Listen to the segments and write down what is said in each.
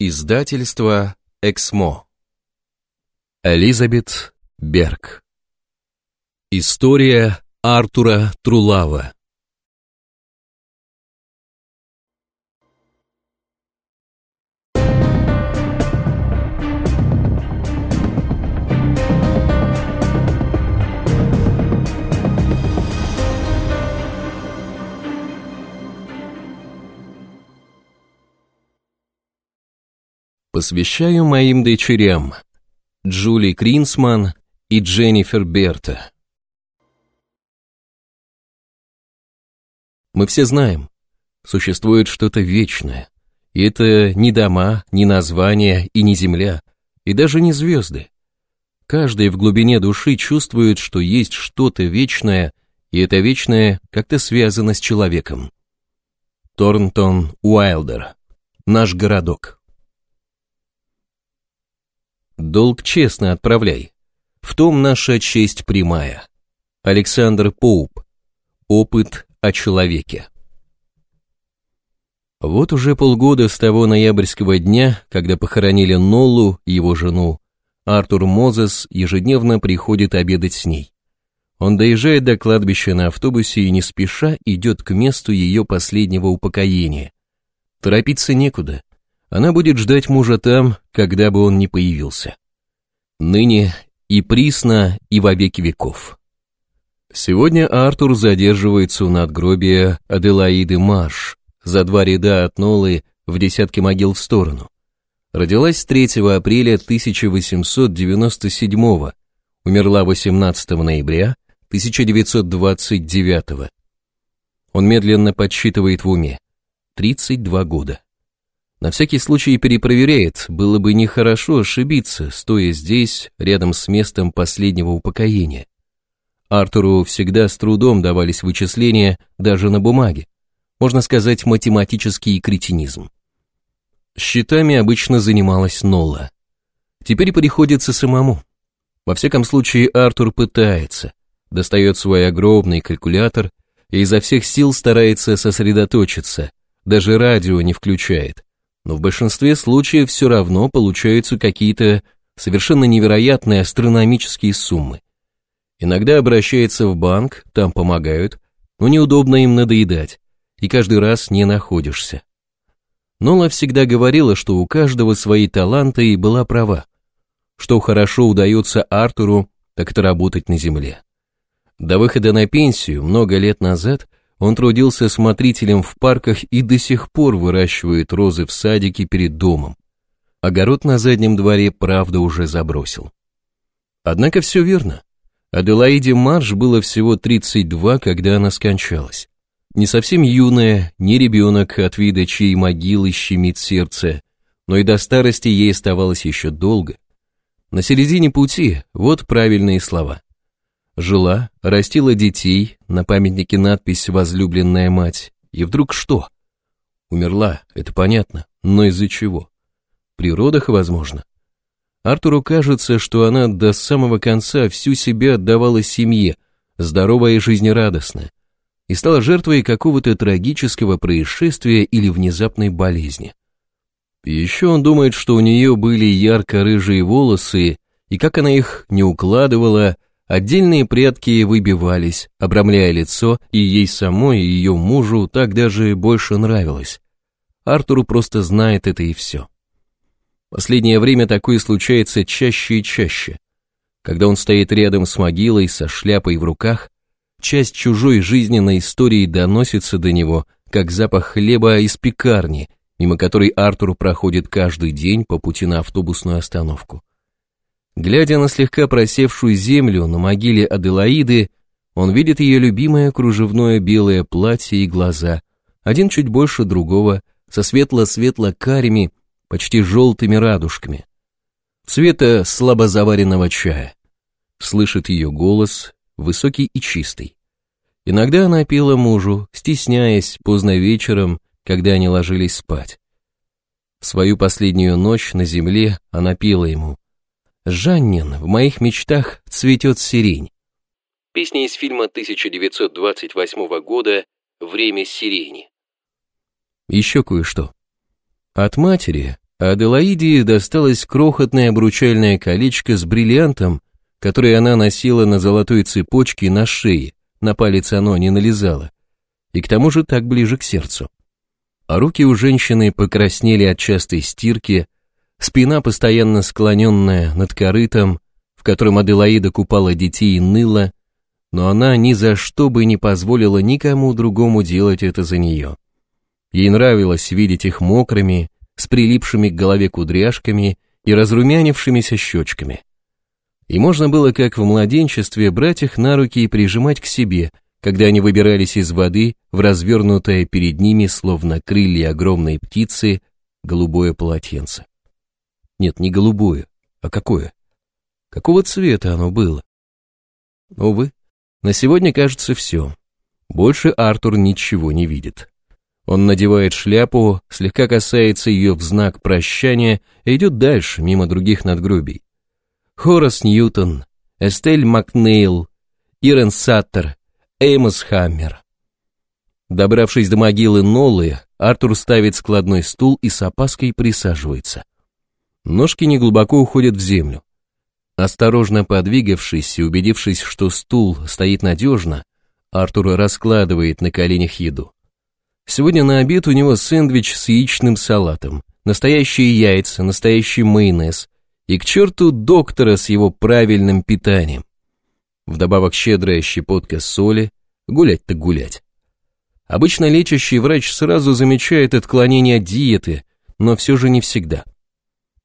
Издательство Эксмо. Элизабет Берг. История Артура Трулава. посвящаю моим дочерям Джули Кринсман и Дженнифер Берта. Мы все знаем, существует что-то вечное, и это не дома, не названия и не земля, и даже не звезды. Каждый в глубине души чувствует, что есть что-то вечное, и это вечное как-то связано с человеком. Торнтон Уайлдер. Наш городок. Долг честно отправляй. В том наша честь прямая. Александр Поуп. Опыт о человеке. Вот уже полгода с того ноябрьского дня, когда похоронили Ноллу, его жену, Артур Мозес ежедневно приходит обедать с ней. Он доезжает до кладбища на автобусе и не спеша идет к месту ее последнего упокоения. Торопиться некуда, она будет ждать мужа там, когда бы он ни появился. Ныне и присно, и во веки веков. Сегодня Артур задерживается у надгробия Аделаиды Марш, за два ряда от Нолы в десятке могил в сторону. Родилась 3 апреля 1897 года, умерла 18 ноября 1929 Он медленно подсчитывает в уме. 32 года. На всякий случай перепроверяет, было бы нехорошо ошибиться, стоя здесь, рядом с местом последнего упокоения. Артуру всегда с трудом давались вычисления, даже на бумаге. Можно сказать, математический кретинизм. Счетами обычно занималась Нола. Теперь приходится самому. Во всяком случае, Артур пытается, достает свой огромный калькулятор и изо всех сил старается сосредоточиться, даже радио не включает, но в большинстве случаев все равно получаются какие-то совершенно невероятные астрономические суммы. Иногда обращается в банк, там помогают, но неудобно им надоедать, и каждый раз не находишься. Нола всегда говорила, что у каждого свои таланты и была права. Что хорошо удается Артуру, так это работать на земле. До выхода на пенсию много лет назад – он трудился смотрителем в парках и до сих пор выращивает розы в садике перед домом. Огород на заднем дворе, правда, уже забросил. Однако все верно. Аделаиде Марш было всего 32, когда она скончалась. Не совсем юная, не ребенок, от вида чьей могилы щемит сердце, но и до старости ей оставалось еще долго. На середине пути вот правильные слова – Жила, растила детей, на памятнике надпись «Возлюбленная мать». И вдруг что? Умерла, это понятно, но из-за чего? При родах, возможно. Артуру кажется, что она до самого конца всю себя отдавала семье, здоровая и жизнерадостная, и стала жертвой какого-то трагического происшествия или внезапной болезни. Еще он думает, что у нее были ярко-рыжие волосы, и как она их не укладывала, Отдельные предки выбивались, обрамляя лицо, и ей самой, и ее мужу так даже больше нравилось. Артуру просто знает это и все. Последнее время такое случается чаще и чаще. Когда он стоит рядом с могилой, со шляпой в руках, часть чужой жизненной истории доносится до него, как запах хлеба из пекарни, мимо которой Артур проходит каждый день по пути на автобусную остановку. Глядя на слегка просевшую землю на могиле Аделаиды, он видит ее любимое кружевное белое платье и глаза, один чуть больше другого, со светло-светло-карими, почти желтыми радужками, цвета слабозаваренного чая. Слышит ее голос, высокий и чистый. Иногда она пела мужу, стесняясь поздно вечером, когда они ложились спать. В свою последнюю ночь на земле она пела ему Жаннин в моих мечтах цветет сирень. Песня из фильма 1928 года «Время сирени». Еще кое-что. От матери Аделаиде досталось крохотное обручальное колечко с бриллиантом, которое она носила на золотой цепочке на шее, на палец оно не налезало, и к тому же так ближе к сердцу. А руки у женщины покраснели от частой стирки, Спина, постоянно склоненная над корытом, в котором Аделаида купала детей и ныла, но она ни за что бы не позволила никому другому делать это за нее. Ей нравилось видеть их мокрыми, с прилипшими к голове кудряшками и разрумянившимися щечками. И можно было, как в младенчестве, брать их на руки и прижимать к себе, когда они выбирались из воды в развернутое перед ними, словно крылья огромной птицы, голубое полотенце. Нет, не голубое. А какое? Какого цвета оно было? Ну, увы, на сегодня, кажется, все. Больше Артур ничего не видит. Он надевает шляпу, слегка касается ее в знак прощания и идет дальше, мимо других надгробий. Хорас Ньютон, Эстель Макнейл, Ирен Саттер, Эймос Хаммер. Добравшись до могилы Нолы, Артур ставит складной стул и с опаской присаживается. Ножки неглубоко уходят в землю. Осторожно подвигавшись и убедившись, что стул стоит надежно, Артур раскладывает на коленях еду. Сегодня на обед у него сэндвич с яичным салатом, настоящие яйца, настоящий майонез и к черту доктора с его правильным питанием. Вдобавок щедрая щепотка соли, гулять-то гулять. Обычно лечащий врач сразу замечает отклонение диеты, но все же не всегда –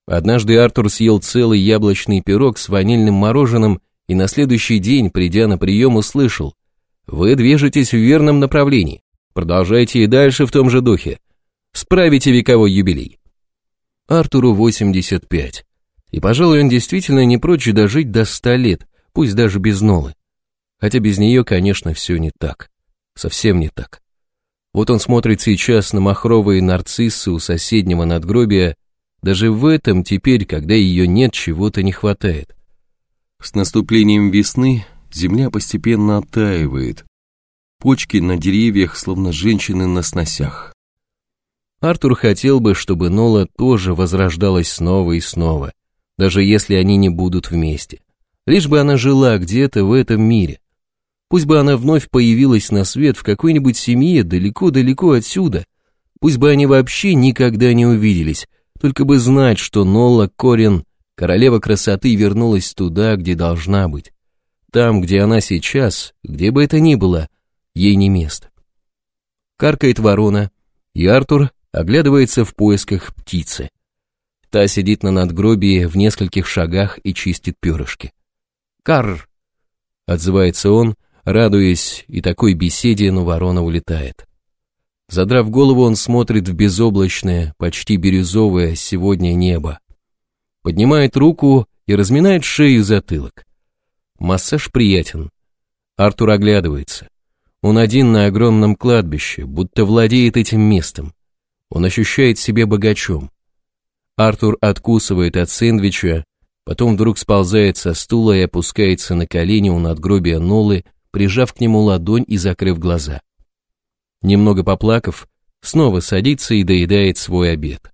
Однажды Артур съел целый яблочный пирог с ванильным мороженым и на следующий день, придя на прием, услышал «Вы движетесь в верном направлении. Продолжайте и дальше в том же духе. Справите вековой юбилей». Артуру 85. И, пожалуй, он действительно не прочь дожить до 100 лет, пусть даже без Нолы. Хотя без нее, конечно, все не так. Совсем не так. Вот он смотрит сейчас на махровые нарциссы у соседнего надгробия даже в этом теперь, когда ее нет, чего-то не хватает. С наступлением весны земля постепенно оттаивает. Почки на деревьях, словно женщины на сносях. Артур хотел бы, чтобы Нола тоже возрождалась снова и снова, даже если они не будут вместе. Лишь бы она жила где-то в этом мире. Пусть бы она вновь появилась на свет в какой-нибудь семье далеко-далеко отсюда. Пусть бы они вообще никогда не увиделись, только бы знать, что Нола Корин, королева красоты, вернулась туда, где должна быть. Там, где она сейчас, где бы это ни было, ей не место. Каркает ворона, и Артур оглядывается в поисках птицы. Та сидит на надгробии в нескольких шагах и чистит перышки. «Карр!» — отзывается он, радуясь и такой беседе, но ворона улетает. Задрав голову, он смотрит в безоблачное, почти бирюзовое сегодня небо. Поднимает руку и разминает шею и затылок. Массаж приятен. Артур оглядывается. Он один на огромном кладбище, будто владеет этим местом. Он ощущает себя богачом. Артур откусывает от сэндвича, потом вдруг сползает со стула и опускается на колени у надгробия Нолы, прижав к нему ладонь и закрыв глаза. Немного поплакав, снова садится и доедает свой обед.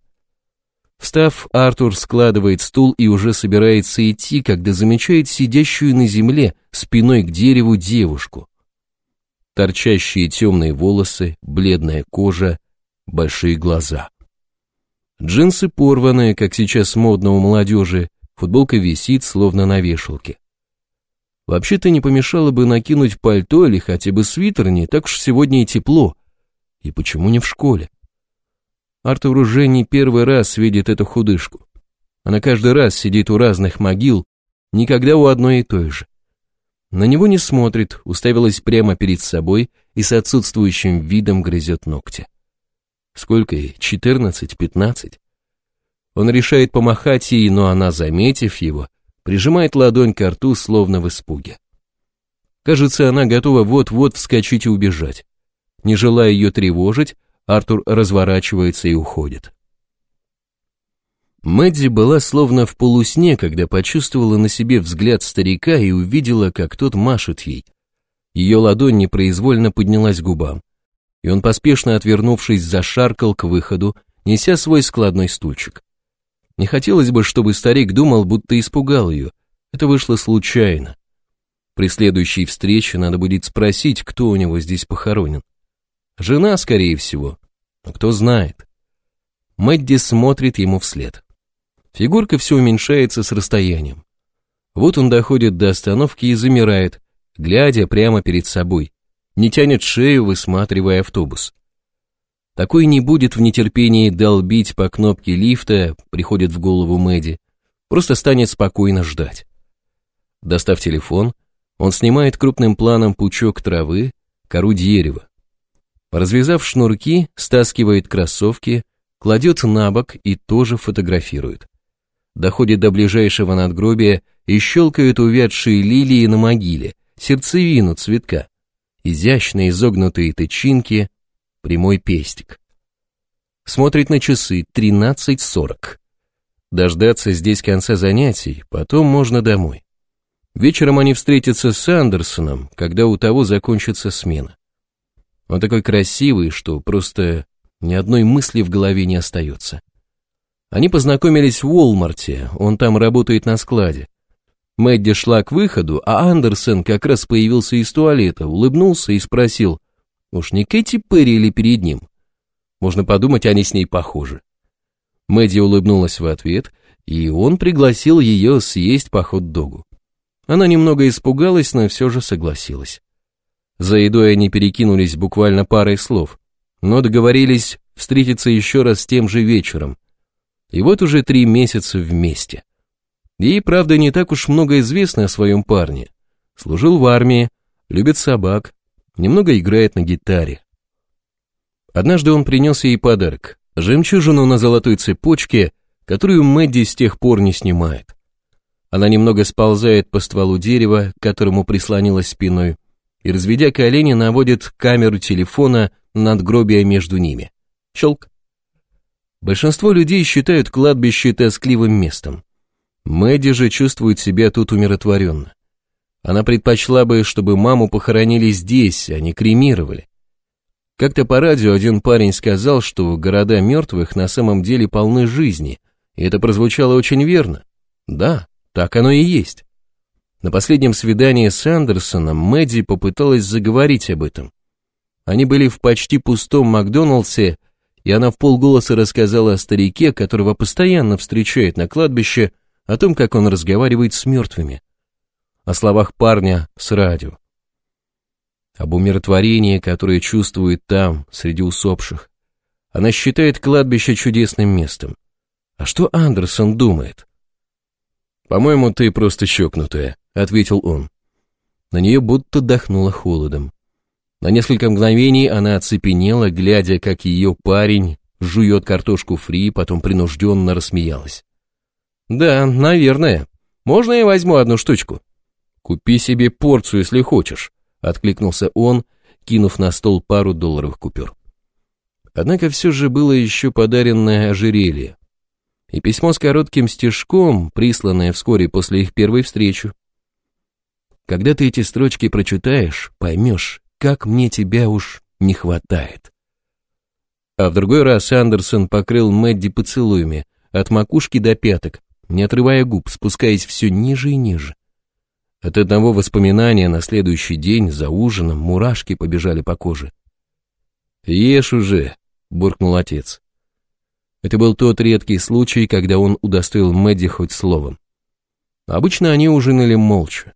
Встав, Артур складывает стул и уже собирается идти, когда замечает сидящую на земле спиной к дереву девушку. Торчащие темные волосы, бледная кожа, большие глаза. Джинсы порваны, как сейчас модно у молодежи, футболка висит, словно на вешалке. Вообще-то не помешало бы накинуть пальто или хотя бы свитер, не так уж сегодня и тепло. И почему не в школе? Артур уже не первый раз видит эту худышку. Она каждый раз сидит у разных могил, никогда у одной и той же. На него не смотрит, уставилась прямо перед собой и с отсутствующим видом грызет ногти. Сколько ей? Четырнадцать, пятнадцать? Он решает помахать ей, но она, заметив его, прижимает ладонь к рту, словно в испуге. Кажется, она готова вот-вот вскочить и убежать. Не желая ее тревожить, Артур разворачивается и уходит. Мэдди была словно в полусне, когда почувствовала на себе взгляд старика и увидела, как тот машет ей. Ее ладонь непроизвольно поднялась к губам, и он, поспешно отвернувшись, зашаркал к выходу, неся свой складной стульчик. Не хотелось бы, чтобы старик думал, будто испугал ее. Это вышло случайно. При следующей встрече надо будет спросить, кто у него здесь похоронен. Жена, скорее всего. Но кто знает. Мэдди смотрит ему вслед. Фигурка все уменьшается с расстоянием. Вот он доходит до остановки и замирает, глядя прямо перед собой. Не тянет шею, высматривая автобус. Такой не будет в нетерпении долбить по кнопке лифта, приходит в голову Мэдди. Просто станет спокойно ждать. Достав телефон, он снимает крупным планом пучок травы, кору дерева. Развязав шнурки, стаскивает кроссовки, кладет на бок и тоже фотографирует. Доходит до ближайшего надгробия и щелкает увядшие лилии на могиле, сердцевину цветка, изящные изогнутые тычинки, прямой пестик. Смотрит на часы 13.40. Дождаться здесь конца занятий, потом можно домой. Вечером они встретятся с Андерсоном, когда у того закончится смена. Он такой красивый, что просто ни одной мысли в голове не остается. Они познакомились в Уолмарте, он там работает на складе. Мэдди шла к выходу, а Андерсон как раз появился из туалета, улыбнулся и спросил, Уж не Кэти пырили перед ним. Можно подумать, они с ней похожи. Мэдди улыбнулась в ответ, и он пригласил ее съесть по хот-догу. Она немного испугалась, но все же согласилась. За едой они перекинулись буквально парой слов, но договорились встретиться еще раз тем же вечером. И вот уже три месяца вместе. Ей, правда, не так уж много известно о своем парне. Служил в армии, любит собак, немного играет на гитаре. Однажды он принес ей подарок – жемчужину на золотой цепочке, которую Мэдди с тех пор не снимает. Она немного сползает по стволу дерева, к которому прислонилась спиной, и, разведя колени, наводит камеру телефона над гробия между ними. Щелк. Большинство людей считают кладбище тоскливым местом. Мэдди же чувствует себя тут умиротворенно. Она предпочла бы, чтобы маму похоронили здесь, а не кремировали. Как-то по радио один парень сказал, что города мертвых на самом деле полны жизни, и это прозвучало очень верно. Да, так оно и есть. На последнем свидании с Андерсоном Мэдди попыталась заговорить об этом. Они были в почти пустом Макдоналдсе, и она в полголоса рассказала о старике, которого постоянно встречает на кладбище, о том, как он разговаривает с мертвыми о словах парня с радио. Об умиротворении, которое чувствует там, среди усопших. Она считает кладбище чудесным местом. А что Андерсон думает? «По-моему, ты просто щекнутая», — ответил он. На нее будто дохнуло холодом. На несколько мгновений она оцепенела, глядя, как ее парень жует картошку фри, потом принужденно рассмеялась. «Да, наверное. Можно я возьму одну штучку?» «Купи себе порцию, если хочешь», — откликнулся он, кинув на стол пару долларовых купюр. Однако все же было еще подаренное ожерелье. И письмо с коротким стежком, присланное вскоре после их первой встречи. Когда ты эти строчки прочитаешь, поймешь, как мне тебя уж не хватает. А в другой раз Андерсон покрыл Мэдди поцелуями, от макушки до пяток, не отрывая губ, спускаясь все ниже и ниже. От одного воспоминания на следующий день за ужином мурашки побежали по коже. «Ешь уже!» — буркнул отец. Это был тот редкий случай, когда он удостоил Мэдди хоть словом. Обычно они ужинали молча.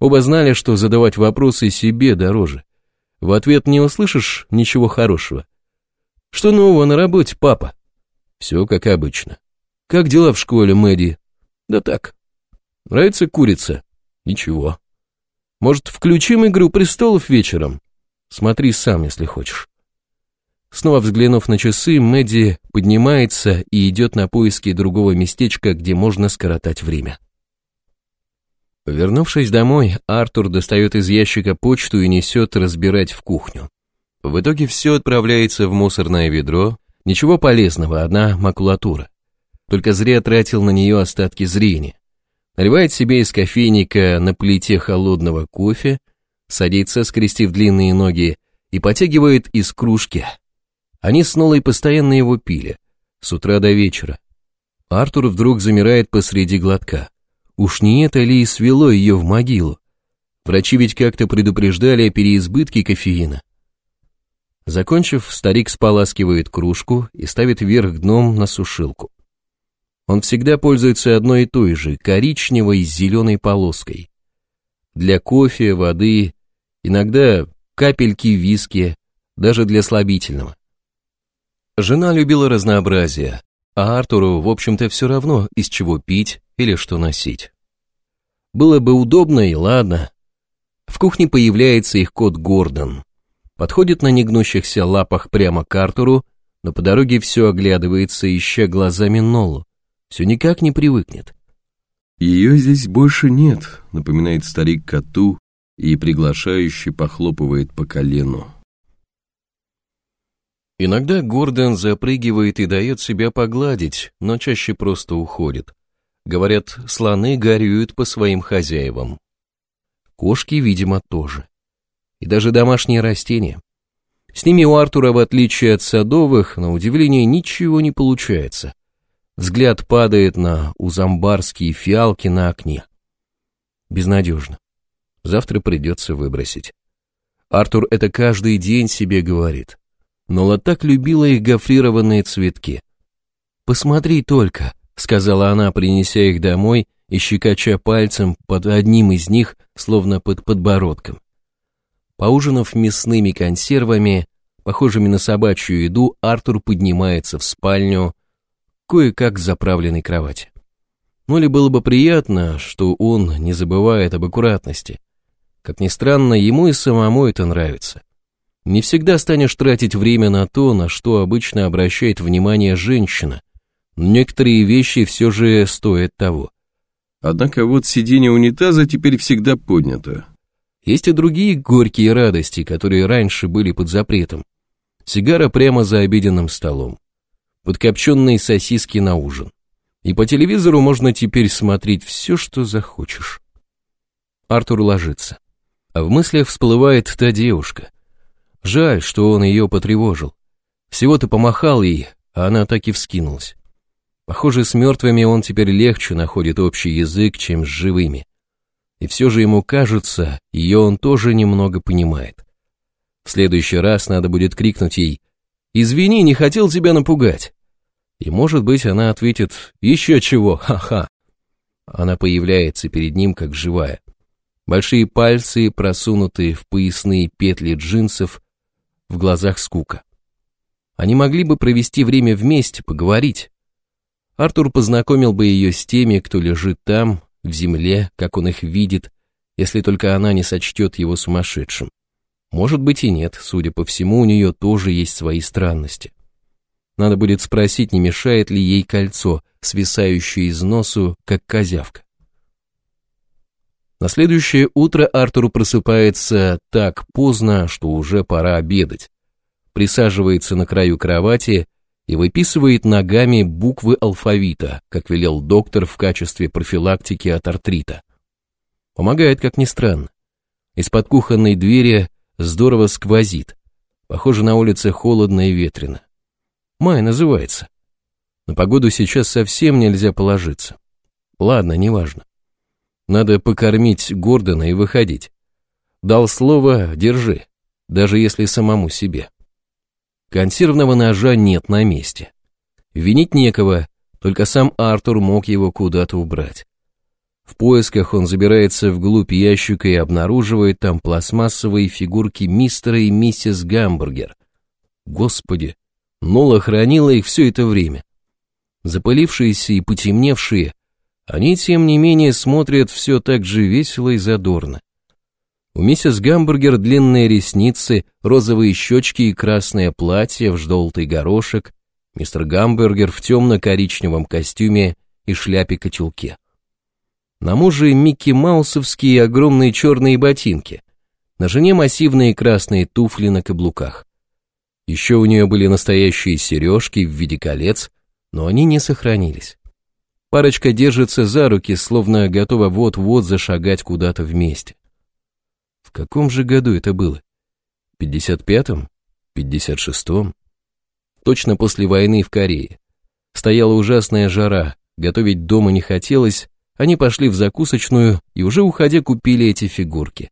Оба знали, что задавать вопросы себе дороже. В ответ не услышишь ничего хорошего. «Что нового на работе, папа?» «Все как обычно». «Как дела в школе, Мэдди?» «Да так». «Нравится курица?» Ничего. Может, включим «Игру престолов» вечером? Смотри сам, если хочешь. Снова взглянув на часы, Мэдди поднимается и идет на поиски другого местечка, где можно скоротать время. Вернувшись домой, Артур достает из ящика почту и несет разбирать в кухню. В итоге все отправляется в мусорное ведро, ничего полезного, одна макулатура. Только зря тратил на нее остатки зрения. Наливает себе из кофейника на плите холодного кофе, садится, скрестив длинные ноги, и потягивает из кружки. Они с Нолой постоянно его пили, с утра до вечера. Артур вдруг замирает посреди глотка. Уж не это ли и свело ее в могилу? Врачи ведь как-то предупреждали о переизбытке кофеина. Закончив, старик споласкивает кружку и ставит вверх дном на сушилку. Он всегда пользуется одной и той же, коричневой с зеленой полоской. Для кофе, воды, иногда капельки виски, даже для слабительного. Жена любила разнообразие, а Артуру, в общем-то, все равно, из чего пить или что носить. Было бы удобно и ладно. В кухне появляется их кот Гордон. Подходит на негнущихся лапах прямо к Артуру, но по дороге все оглядывается, ища глазами Ноллу все никак не привыкнет. Ее здесь больше нет, напоминает старик коту и приглашающий похлопывает по колену. Иногда Гордон запрыгивает и дает себя погладить, но чаще просто уходит. Говорят, слоны горюют по своим хозяевам. Кошки, видимо, тоже. И даже домашние растения. С ними у Артура, в отличие от садовых, на удивление ничего не получается. Взгляд падает на узамбарские фиалки на окне. Безнадежно. Завтра придется выбросить. Артур это каждый день себе говорит. Но Ла так любила их гофрированные цветки. «Посмотри только», — сказала она, принеся их домой и щекоча пальцем под одним из них, словно под подбородком. Поужинав мясными консервами, похожими на собачью еду, Артур поднимается в спальню, кое-как заправленной кровати. Ну, Моле было бы приятно, что он не забывает об аккуратности. Как ни странно, ему и самому это нравится. Не всегда станешь тратить время на то, на что обычно обращает внимание женщина. Некоторые вещи все же стоят того. Однако вот сиденье унитаза теперь всегда поднято. Есть и другие горькие радости, которые раньше были под запретом. Сигара прямо за обеденным столом подкопченные сосиски на ужин. И по телевизору можно теперь смотреть все, что захочешь. Артур ложится. А в мыслях всплывает та девушка. Жаль, что он ее потревожил. Всего-то помахал ей, а она так и вскинулась. Похоже, с мертвыми он теперь легче находит общий язык, чем с живыми. И все же ему кажется, ее он тоже немного понимает. В следующий раз надо будет крикнуть ей «Извини, не хотел тебя напугать». И, может быть, она ответит «Еще чего, ха-ха». Она появляется перед ним как живая. Большие пальцы, просунутые в поясные петли джинсов, в глазах скука. Они могли бы провести время вместе, поговорить. Артур познакомил бы ее с теми, кто лежит там, в земле, как он их видит, если только она не сочтет его сумасшедшим. Может быть и нет, судя по всему, у нее тоже есть свои странности. Надо будет спросить, не мешает ли ей кольцо, свисающее из носу, как козявка. На следующее утро Артуру просыпается так поздно, что уже пора обедать. Присаживается на краю кровати и выписывает ногами буквы алфавита, как велел доктор в качестве профилактики от артрита. Помогает, как ни странно. Из-под кухонной двери здорово сквозит. Похоже, на улице холодно и ветрено. Май называется. На погоду сейчас совсем нельзя положиться. Ладно, неважно. Надо покормить Гордона и выходить. Дал слово «держи», даже если самому себе. Консервного ножа нет на месте. Винить некого, только сам Артур мог его куда-то убрать. В поисках он забирается вглубь ящика и обнаруживает там пластмассовые фигурки мистера и миссис Гамбургер. Господи, Нола хранила их все это время. Запылившиеся и потемневшие, они, тем не менее, смотрят все так же весело и задорно. У миссис Гамбургер длинные ресницы, розовые щечки и красное платье в желтый горошек, мистер Гамбургер в темно-коричневом костюме и шляпе-котелке. На муже Микки Маусовские огромные черные ботинки, на жене массивные красные туфли на каблуках. Еще у нее были настоящие сережки в виде колец, но они не сохранились. Парочка держится за руки, словно готова вот-вот зашагать куда-то вместе. В каком же году это было? 55-м? 56-м? Точно после войны в Корее. Стояла ужасная жара, готовить дома не хотелось, они пошли в закусочную и уже уходя купили эти фигурки.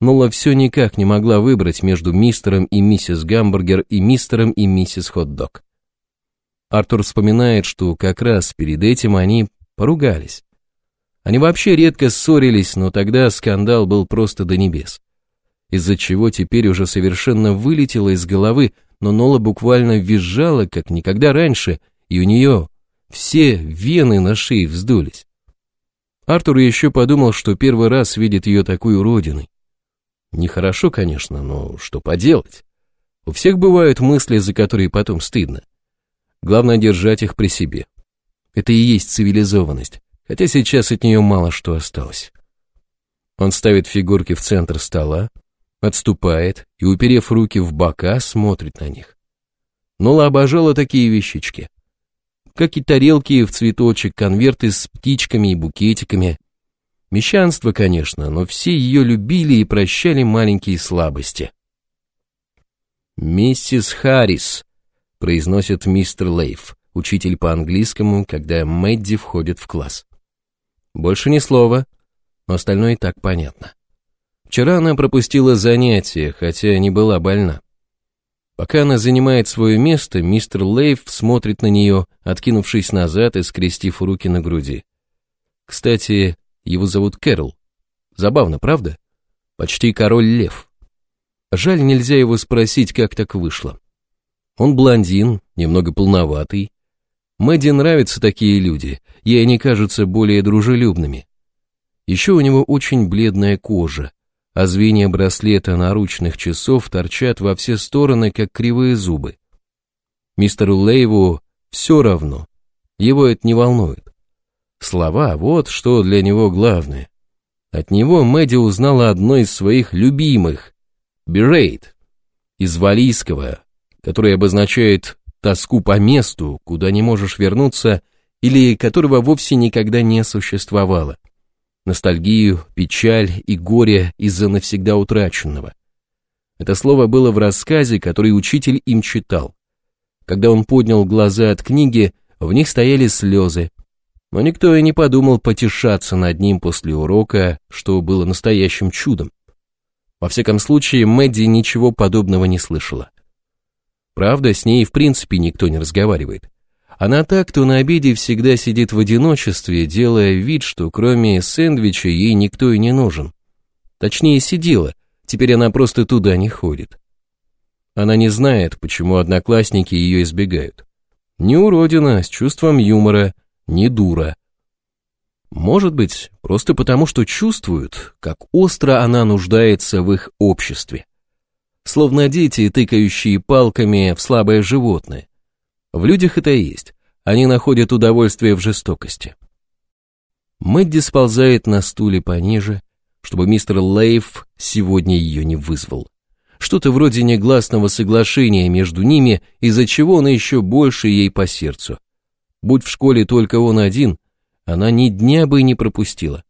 Мало, все никак не могла выбрать между мистером и миссис Гамбургер и мистером и миссис Хот-дог. Артур вспоминает, что как раз перед этим они поругались. Они вообще редко ссорились, но тогда скандал был просто до небес. Из-за чего теперь уже совершенно вылетело из головы, но Нола буквально визжала, как никогда раньше, и у нее все вены на шее вздулись. Артур еще подумал, что первый раз видит ее такой уродиной. Нехорошо, конечно, но что поделать? У всех бывают мысли, за которые потом стыдно. Главное держать их при себе. Это и есть цивилизованность, хотя сейчас от нее мало что осталось. Он ставит фигурки в центр стола, отступает и, уперев руки в бока, смотрит на них. Нола обожала такие вещички. Как и тарелки в цветочек, конверты с птичками и букетиками, Мещанство, конечно, но все ее любили и прощали маленькие слабости. «Миссис Харрис», — произносит мистер Лейф, учитель по английскому, когда Мэдди входит в класс. Больше ни слова, но остальное и так понятно. Вчера она пропустила занятие, хотя не была больна. Пока она занимает свое место, мистер Лейв смотрит на нее, откинувшись назад и скрестив руки на груди. Кстати, его зовут Кэрол. Забавно, правда? Почти король лев. Жаль, нельзя его спросить, как так вышло. Он блондин, немного полноватый. Мэдди нравятся такие люди, ей они кажутся более дружелюбными. Еще у него очень бледная кожа, а звенья браслета наручных часов торчат во все стороны, как кривые зубы. Мистеру Лейву все равно, его это не волнует. Слова — вот что для него главное. От него Мэдди узнала одно из своих любимых — «берейт» из валийского, который обозначает тоску по месту, куда не можешь вернуться или которого вовсе никогда не существовало, ностальгию, печаль и горе из-за навсегда утраченного. Это слово было в рассказе, который учитель им читал. Когда он поднял глаза от книги, в них стояли слезы, но никто и не подумал потешаться над ним после урока, что было настоящим чудом. Во всяком случае, Мэдди ничего подобного не слышала. Правда, с ней в принципе никто не разговаривает. Она та, кто на обеде всегда сидит в одиночестве, делая вид, что кроме сэндвича ей никто и не нужен. Точнее, сидела, теперь она просто туда не ходит. Она не знает, почему одноклассники ее избегают. Не уродина, с чувством юмора – не дура. Может быть, просто потому, что чувствуют, как остро она нуждается в их обществе. Словно дети, тыкающие палками в слабое животное. В людях это есть. Они находят удовольствие в жестокости. Мэдди сползает на стуле пониже, чтобы мистер Лейф сегодня ее не вызвал. Что-то вроде негласного соглашения между ними, из-за чего она еще больше ей по сердцу. Будь в школе только он один, она ни дня бы не пропустила.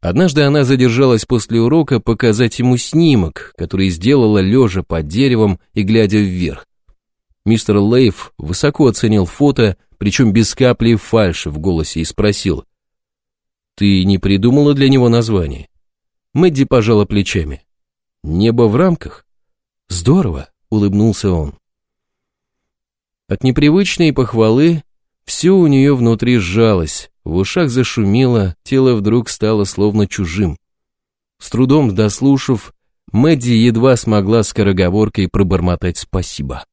Однажды она задержалась после урока показать ему снимок, который сделала лежа под деревом и глядя вверх. Мистер Лейв высоко оценил фото, причем без капли фальши в голосе, и спросил. «Ты не придумала для него название?» Мэдди пожала плечами. «Небо в рамках?» «Здорово!» — улыбнулся он. От непривычной похвалы все у нее внутри сжалось, в ушах зашумело, тело вдруг стало словно чужим. С трудом дослушав, Мэдди едва смогла скороговоркой пробормотать спасибо.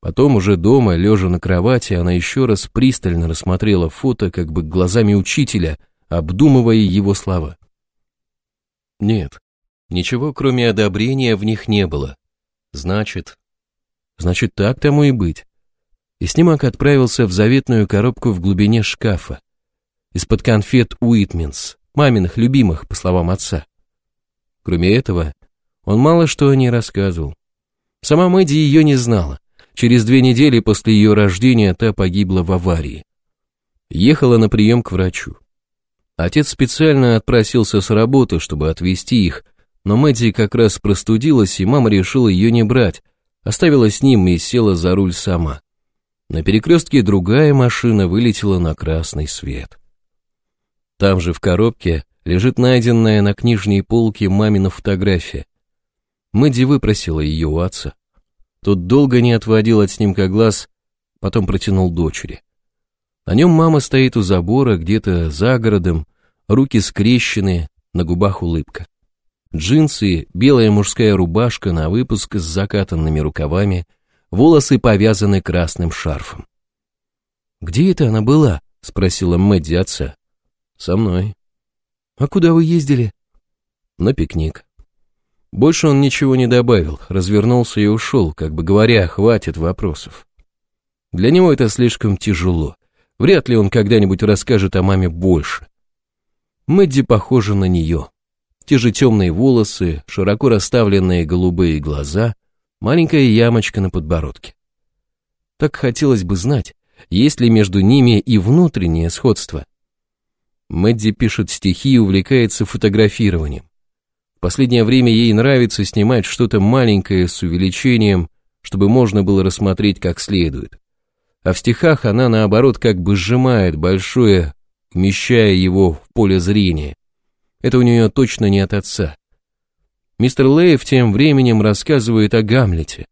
Потом уже дома, лежа на кровати, она еще раз пристально рассмотрела фото как бы глазами учителя, обдумывая его слова. Нет, ничего кроме одобрения в них не было. Значит, значит так тому и быть и снимок отправился в заветную коробку в глубине шкафа. Из-под конфет Уитминс, маминых любимых, по словам отца. Кроме этого, он мало что о ней рассказывал. Сама Мэдди ее не знала. Через две недели после ее рождения та погибла в аварии. Ехала на прием к врачу. Отец специально отпросился с работы, чтобы отвезти их, но Мэдди как раз простудилась, и мама решила ее не брать, оставила с ним и села за руль сама. На перекрестке другая машина вылетела на красный свет. Там же в коробке лежит найденная на книжной полке мамина фотография. Мэдди выпросила ее у отца. Тот долго не отводил от снимка глаз, потом протянул дочери. На нем мама стоит у забора, где-то за городом, руки скрещены, на губах улыбка. Джинсы, белая мужская рубашка на выпуск с закатанными рукавами — волосы повязаны красным шарфом. «Где это она была?» — спросила Мэдди отца. «Со мной». «А куда вы ездили?» «На пикник». Больше он ничего не добавил, развернулся и ушел, как бы говоря, хватит вопросов. Для него это слишком тяжело. Вряд ли он когда-нибудь расскажет о маме больше. Мэдди похожа на нее. Те же темные волосы, широко расставленные голубые глаза — маленькая ямочка на подбородке. Так хотелось бы знать, есть ли между ними и внутреннее сходство. Мэдди пишет стихи и увлекается фотографированием. В последнее время ей нравится снимать что-то маленькое с увеличением, чтобы можно было рассмотреть как следует. А в стихах она, наоборот, как бы сжимает большое, вмещая его в поле зрения. Это у нее точно не от отца. Мистер Лейв тем временем рассказывает о Гамлете.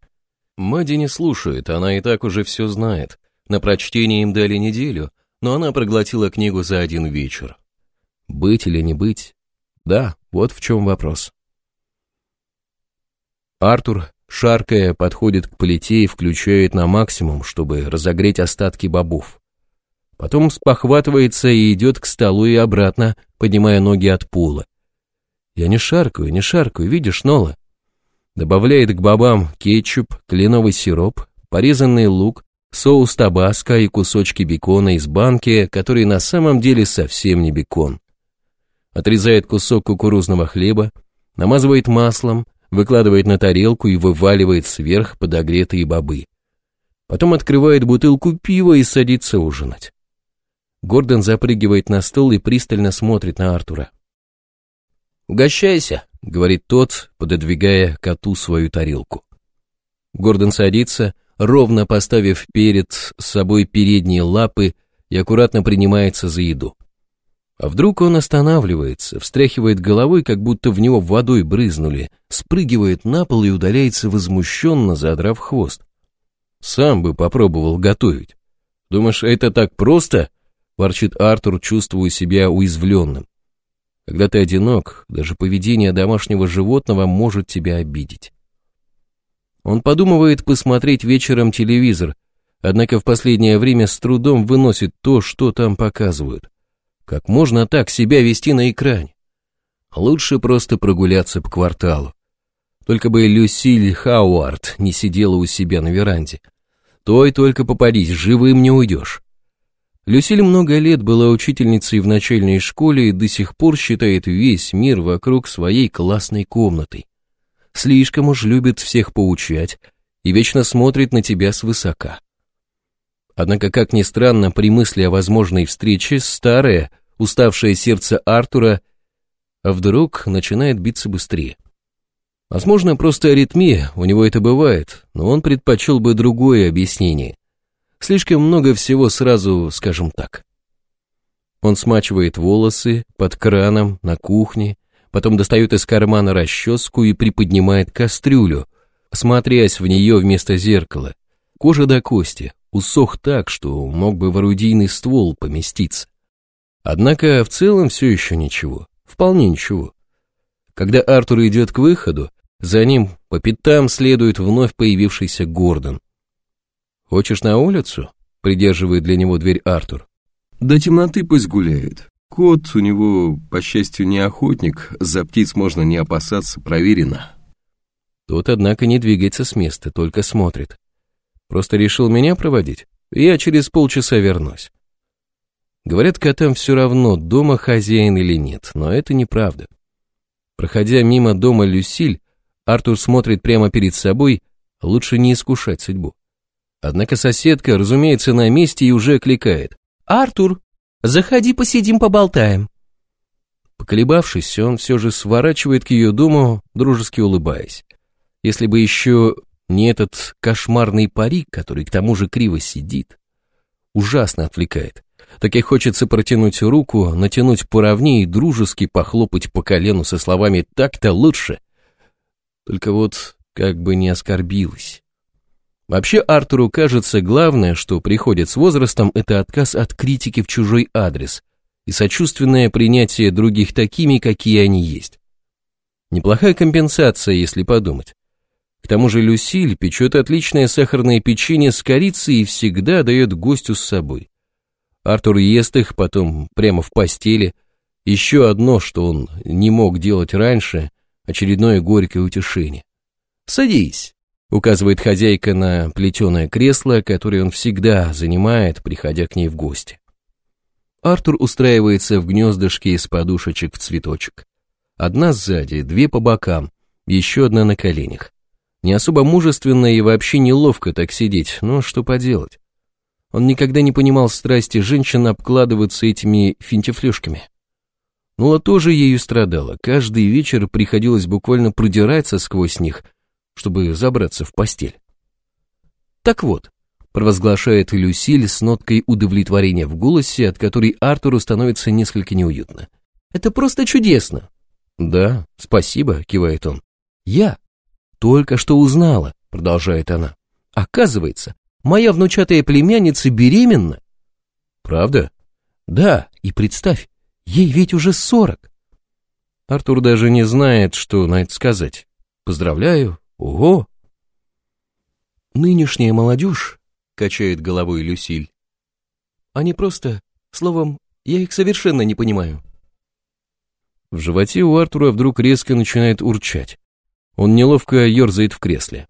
Мэдди не слушает, она и так уже все знает. На прочтение им дали неделю, но она проглотила книгу за один вечер. Быть или не быть? Да, вот в чем вопрос. Артур, шаркая, подходит к плите и включает на максимум, чтобы разогреть остатки бобов. Потом спохватывается и идет к столу и обратно, поднимая ноги от пола. Я не шаркаю, не шаркаю, видишь, Нола?» Добавляет к бобам кетчуп, кленовый сироп, порезанный лук, соус табаско и кусочки бекона из банки, который на самом деле совсем не бекон. Отрезает кусок кукурузного хлеба, намазывает маслом, выкладывает на тарелку и вываливает сверх подогретые бобы. Потом открывает бутылку пива и садится ужинать. Гордон запрыгивает на стол и пристально смотрит на Артура. «Угощайся», — говорит тот, пододвигая коту свою тарелку. Гордон садится, ровно поставив перед собой передние лапы и аккуратно принимается за еду. А вдруг он останавливается, встряхивает головой, как будто в него водой брызнули, спрыгивает на пол и удаляется возмущенно, задрав хвост. Сам бы попробовал готовить. Думаешь, это так просто? Ворчит Артур, чувствуя себя уязвленным. Когда ты одинок, даже поведение домашнего животного может тебя обидеть. Он подумывает посмотреть вечером телевизор, однако в последнее время с трудом выносит то, что там показывают. Как можно так себя вести на экране? Лучше просто прогуляться по кварталу. Только бы Люсиль Хауарт не сидела у себя на веранде. Той только попадись, живым не уйдешь. Люсиль много лет была учительницей в начальной школе и до сих пор считает весь мир вокруг своей классной комнаты. Слишком уж любит всех поучать и вечно смотрит на тебя свысока. Однако, как ни странно, при мысли о возможной встрече старое, уставшее сердце Артура вдруг начинает биться быстрее. Возможно, просто аритмия, у него это бывает, но он предпочел бы другое объяснение – Слишком много всего сразу, скажем так. Он смачивает волосы под краном на кухне, потом достает из кармана расческу и приподнимает кастрюлю, смотрясь в нее вместо зеркала. Кожа до кости, усох так, что мог бы в орудийный ствол поместиться. Однако в целом все еще ничего, вполне ничего. Когда Артур идет к выходу, за ним по пятам следует вновь появившийся Гордон. Хочешь на улицу?» — придерживает для него дверь Артур. «До темноты пусть гуляет. Кот у него, по счастью, не охотник, за птиц можно не опасаться, проверено». Тот, однако, не двигается с места, только смотрит. «Просто решил меня проводить? Я через полчаса вернусь». Говорят, котам все равно, дома хозяин или нет, но это неправда. Проходя мимо дома Люсиль, Артур смотрит прямо перед собой, лучше не искушать судьбу. Однако соседка, разумеется, на месте и уже кликает. «Артур, заходи посидим поболтаем». Поколебавшись, он все же сворачивает к ее дому, дружески улыбаясь. Если бы еще не этот кошмарный парик, который к тому же криво сидит. Ужасно отвлекает. Так и хочется протянуть руку, натянуть поровнее и дружески похлопать по колену со словами «так-то лучше». Только вот как бы не оскорбилась. Вообще Артуру кажется главное, что приходит с возрастом, это отказ от критики в чужой адрес и сочувственное принятие других такими, какие они есть. Неплохая компенсация, если подумать. К тому же Люсиль печет отличное сахарное печенье с корицей и всегда дает гостю с собой. Артур ест их потом прямо в постели. Еще одно, что он не мог делать раньше, очередное горькое утешение. «Садись!» указывает хозяйка на плетеное кресло, которое он всегда занимает, приходя к ней в гости. Артур устраивается в гнездышке из подушечек в цветочек. Одна сзади, две по бокам, еще одна на коленях. Не особо мужественно и вообще неловко так сидеть, но что поделать. Он никогда не понимал страсти женщин обкладываться этими финтифлюшками. Нула тоже ею страдала, каждый вечер приходилось буквально продираться сквозь них – чтобы забраться в постель. Так вот, провозглашает Люсиль с ноткой удовлетворения в голосе, от которой Артуру становится несколько неуютно. «Это просто чудесно!» «Да, спасибо», — кивает он. «Я только что узнала», — продолжает она. «Оказывается, моя внучатая племянница беременна». «Правда?» «Да, и представь, ей ведь уже сорок». Артур даже не знает, что на это сказать. «Поздравляю, Ого! Нынешняя молодежь, качает головой Люсиль. Они просто, словом, я их совершенно не понимаю. В животе у Артура вдруг резко начинает урчать. Он неловко ерзает в кресле.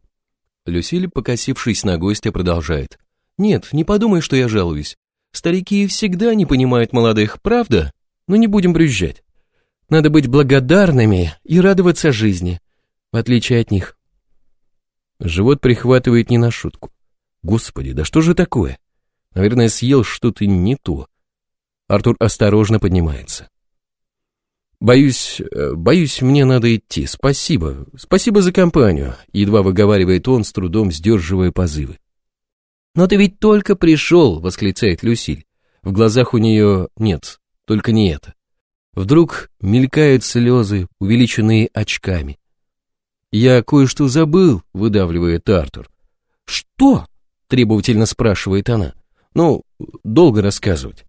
Люсиль, покосившись на гостя, продолжает. «Нет, не подумай, что я жалуюсь. Старики всегда не понимают молодых, правда? Но не будем брюзжать. Надо быть благодарными и радоваться жизни, в отличие от них. Живот прихватывает не на шутку. Господи, да что же такое? Наверное, съел что-то не то. Артур осторожно поднимается. «Боюсь, э, боюсь, мне надо идти. Спасибо, спасибо за компанию», едва выговаривает он, с трудом сдерживая позывы. «Но ты ведь только пришел», — восклицает Люсиль. В глазах у нее нет, только не это. Вдруг мелькают слезы, увеличенные очками. «Я кое-что забыл», — выдавливает Артур. «Что?» — требовательно спрашивает она. «Ну, долго рассказывать».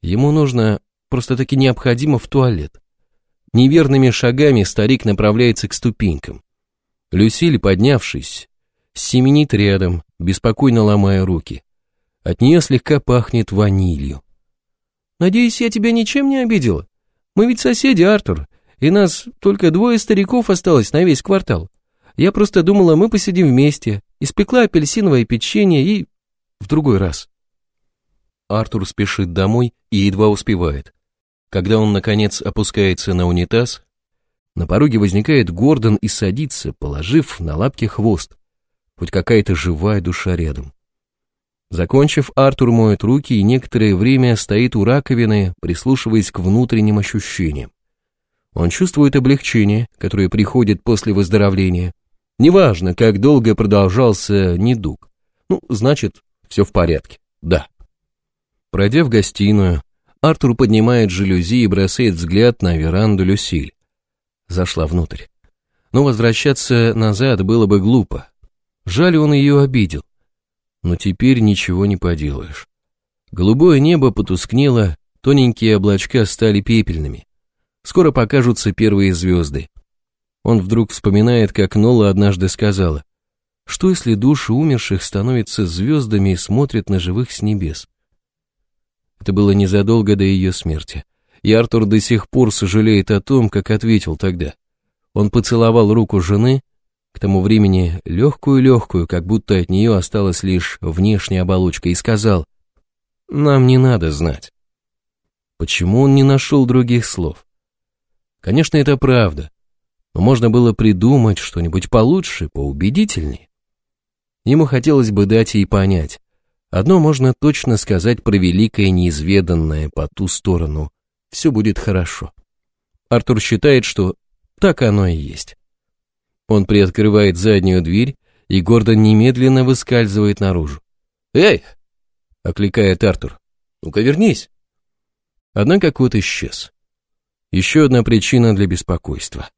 Ему нужно, просто-таки необходимо в туалет. Неверными шагами старик направляется к ступенькам. Люсиль, поднявшись, семенит рядом, беспокойно ломая руки. От нее слегка пахнет ванилью. «Надеюсь, я тебя ничем не обидела? Мы ведь соседи, Артур и нас только двое стариков осталось на весь квартал. Я просто думала, мы посидим вместе, испекла апельсиновое печенье и... в другой раз. Артур спешит домой и едва успевает. Когда он, наконец, опускается на унитаз, на пороге возникает Гордон и садится, положив на лапки хвост. Хоть какая-то живая душа рядом. Закончив, Артур моет руки и некоторое время стоит у раковины, прислушиваясь к внутренним ощущениям. Он чувствует облегчение, которое приходит после выздоровления. Неважно, как долго продолжался недуг. Ну, значит, все в порядке, да. Пройдя в гостиную, Артур поднимает жалюзи и бросает взгляд на веранду Люсиль. Зашла внутрь. Но возвращаться назад было бы глупо. Жаль, он ее обидел. Но теперь ничего не поделаешь. Голубое небо потускнело, тоненькие облачка стали пепельными. Скоро покажутся первые звезды. Он вдруг вспоминает, как Нола однажды сказала, что если души умерших становятся звездами и смотрят на живых с небес? Это было незадолго до ее смерти, и Артур до сих пор сожалеет о том, как ответил тогда. Он поцеловал руку жены, к тому времени легкую-легкую, как будто от нее осталась лишь внешняя оболочка, и сказал, «Нам не надо знать». Почему он не нашел других слов? Конечно, это правда, но можно было придумать что-нибудь получше, поубедительнее. Ему хотелось бы дать ей понять. Одно можно точно сказать про великое неизведанное по ту сторону. Все будет хорошо. Артур считает, что так оно и есть. Он приоткрывает заднюю дверь, и Гордон немедленно выскальзывает наружу. «Эй!» — окликает Артур. «Ну-ка вернись!» Однако кот исчез. Еще одна причина для беспокойства.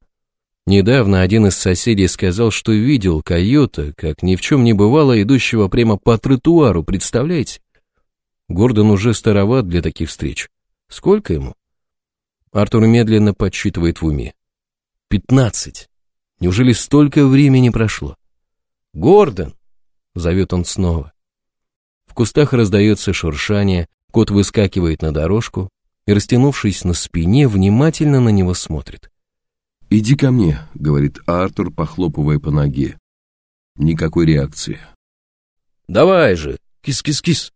Недавно один из соседей сказал, что видел койота, как ни в чем не бывало, идущего прямо по тротуару, представляете? Гордон уже староват для таких встреч. Сколько ему? Артур медленно подсчитывает в уме. Пятнадцать. Неужели столько времени прошло? «Гордон!» — зовет он снова. В кустах раздается шуршание, кот выскакивает на дорожку, и, растянувшись на спине, внимательно на него смотрит. «Иди ко мне», — говорит Артур, похлопывая по ноге. Никакой реакции. «Давай же! Кис-кис-кис!»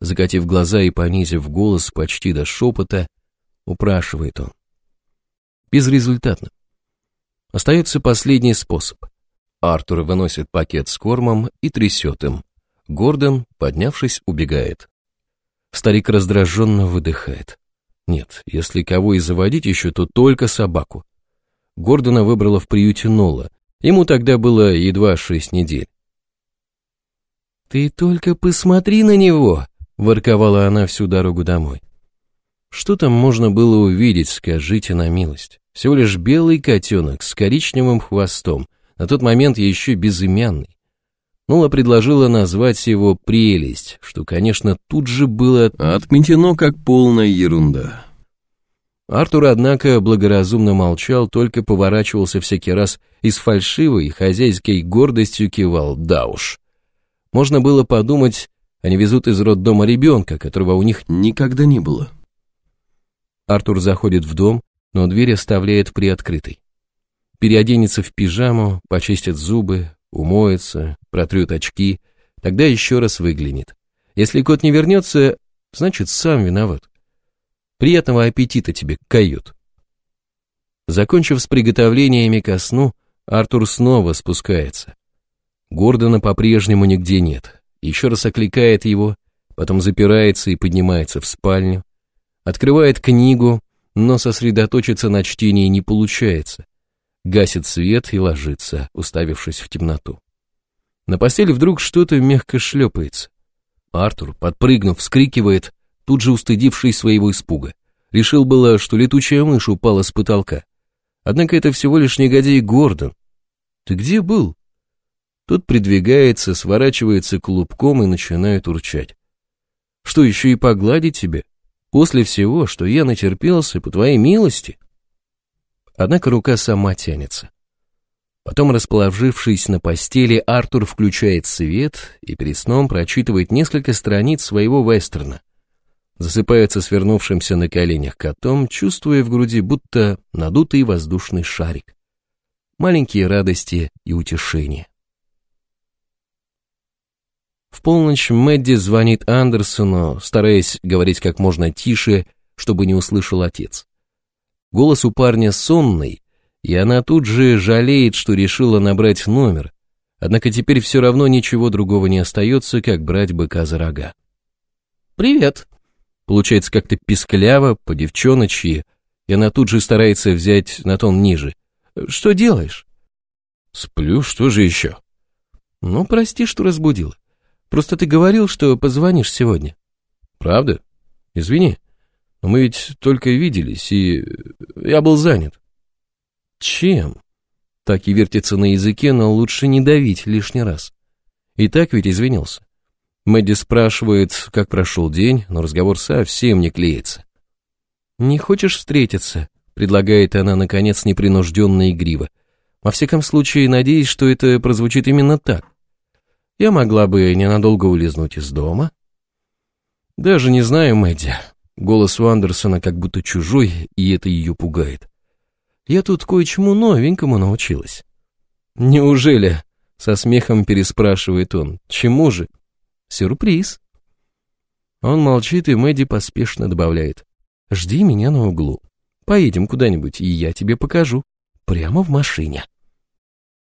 Закатив глаза и понизив голос почти до шепота, упрашивает он. Безрезультатно. Остается последний способ. Артур выносит пакет с кормом и трясет им. Гордон, поднявшись, убегает. Старик раздраженно выдыхает. Нет, если кого и заводить еще, то только собаку. Гордона выбрала в приюте Нола. Ему тогда было едва шесть недель. «Ты только посмотри на него!» – ворковала она всю дорогу домой. Что там можно было увидеть, скажите на милость? Всего лишь белый котенок с коричневым хвостом, на тот момент еще безымянный. Нола предложила назвать его «Прелесть», что, конечно, тут же было отметено как полная ерунда. Артур, однако, благоразумно молчал, только поворачивался всякий раз и с фальшивой хозяйской гордостью кивал «Да уж». Можно было подумать, они везут из роддома ребенка, которого у них никогда не было. Артур заходит в дом, но дверь оставляет приоткрытой. Переоденется в пижаму, почистит зубы, умоется, протрет очки, тогда еще раз выглянет. Если кот не вернется, значит, сам виноват. Приятного аппетита тебе, кают. Закончив с приготовлениями ко сну, Артур снова спускается. Гордона по-прежнему нигде нет. Еще раз окликает его, потом запирается и поднимается в спальню. Открывает книгу, но сосредоточиться на чтении не получается. Гасит свет и ложится, уставившись в темноту. На постели вдруг что-то мягко шлепается. Артур, подпрыгнув, вскрикивает, тут же устыдившись своего испуга. Решил было, что летучая мышь упала с потолка. Однако это всего лишь негодяй Гордон. «Ты где был?» Тот придвигается, сворачивается клубком и начинает урчать. «Что, еще и погладить тебе? После всего, что я натерпелся, по твоей милости?» Однако рука сама тянется. Потом, расположившись на постели, Артур включает свет и перед сном прочитывает несколько страниц своего вестерна. Засыпается свернувшимся на коленях котом, чувствуя в груди будто надутый воздушный шарик. Маленькие радости и утешения. В полночь Мэдди звонит Андерсону, стараясь говорить как можно тише, чтобы не услышал отец. Голос у парня сонный, и она тут же жалеет, что решила набрать номер, однако теперь все равно ничего другого не остается, как брать быка за рога. «Привет!» Получается как-то пискляво, по-девчоночьи, и она тут же старается взять на тон ниже. «Что делаешь?» «Сплю, что же еще?» «Ну, прости, что разбудил. Просто ты говорил, что позвонишь сегодня». «Правда? Извини, но мы ведь только виделись, и я был занят». Чем? Так и вертится на языке, но лучше не давить лишний раз. И так ведь извинился. Мэдди спрашивает, как прошел день, но разговор совсем не клеится. «Не хочешь встретиться?» — предлагает она, наконец, непринужденно и игриво. «Во всяком случае, надеюсь, что это прозвучит именно так. Я могла бы ненадолго улизнуть из дома». «Даже не знаю, Мэдди». Голос у Андерсона как будто чужой, и это ее пугает. Я тут кое-чему новенькому научилась». «Неужели?» — со смехом переспрашивает он. «Чему же?» «Сюрприз». Он молчит, и Мэдди поспешно добавляет. «Жди меня на углу. Поедем куда-нибудь, и я тебе покажу. Прямо в машине».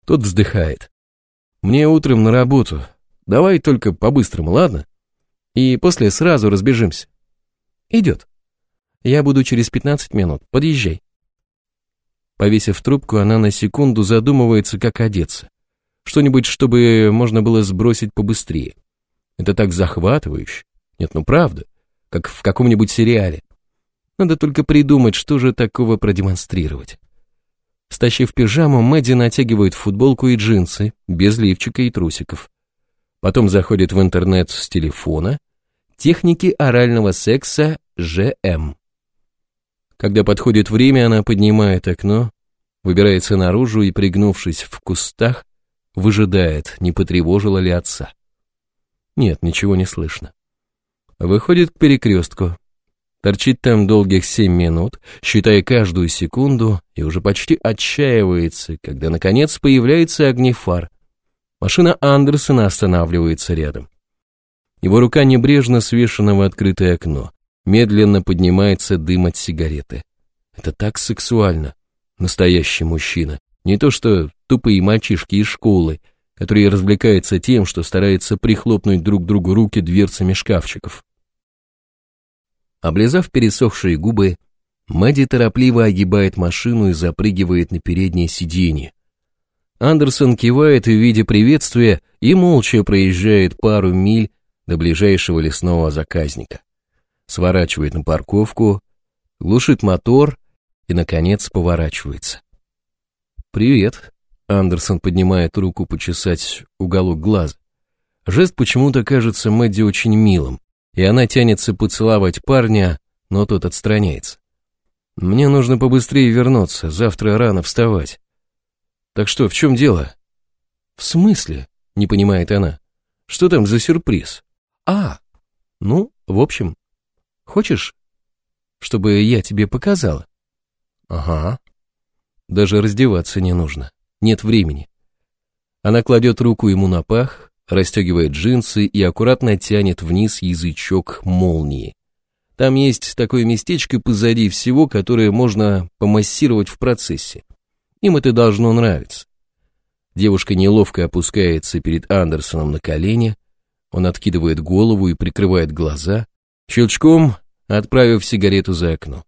Тот вздыхает. «Мне утром на работу. Давай только по-быстрому, ладно? И после сразу разбежимся». «Идет. Я буду через 15 минут. Подъезжай». Повесив трубку, она на секунду задумывается, как одеться. Что-нибудь, чтобы можно было сбросить побыстрее. Это так захватывающе. Нет, ну правда, как в каком-нибудь сериале. Надо только придумать, что же такого продемонстрировать. Стащив пижаму, Мэдди натягивает футболку и джинсы, без лифчика и трусиков. Потом заходит в интернет с телефона «Техники орального секса ЖМ». Когда подходит время, она поднимает окно, выбирается наружу и, пригнувшись в кустах, выжидает, не потревожила ли отца. Нет, ничего не слышно. Выходит к перекрестку. Торчит там долгих семь минут, считая каждую секунду, и уже почти отчаивается, когда, наконец, появляется огнефар. Машина Андерсона останавливается рядом. Его рука небрежно свешена в открытое окно медленно поднимается дым от сигареты. Это так сексуально. Настоящий мужчина. Не то что тупые мальчишки из школы, которые развлекаются тем, что стараются прихлопнуть друг другу руки дверцами шкафчиков. Облизав пересохшие губы, Мэдди торопливо огибает машину и запрыгивает на переднее сиденье. Андерсон кивает в виде приветствия и молча проезжает пару миль до ближайшего лесного заказника сворачивает на парковку, глушит мотор и, наконец, поворачивается. «Привет!» — Андерсон поднимает руку почесать уголок глаза. Жест почему-то кажется Мэдди очень милым, и она тянется поцеловать парня, но тот отстраняется. «Мне нужно побыстрее вернуться, завтра рано вставать». «Так что, в чем дело?» «В смысле?» — не понимает она. «Что там за сюрприз?» «А, ну, в общем, Хочешь, чтобы я тебе показала? Ага. Даже раздеваться не нужно. Нет времени. Она кладет руку ему на пах, расстегивает джинсы и аккуратно тянет вниз язычок молнии. Там есть такое местечко позади всего, которое можно помассировать в процессе. Им это должно нравиться. Девушка неловко опускается перед Андерсоном на колени, он откидывает голову и прикрывает глаза, Щелчком отправив сигарету за окно.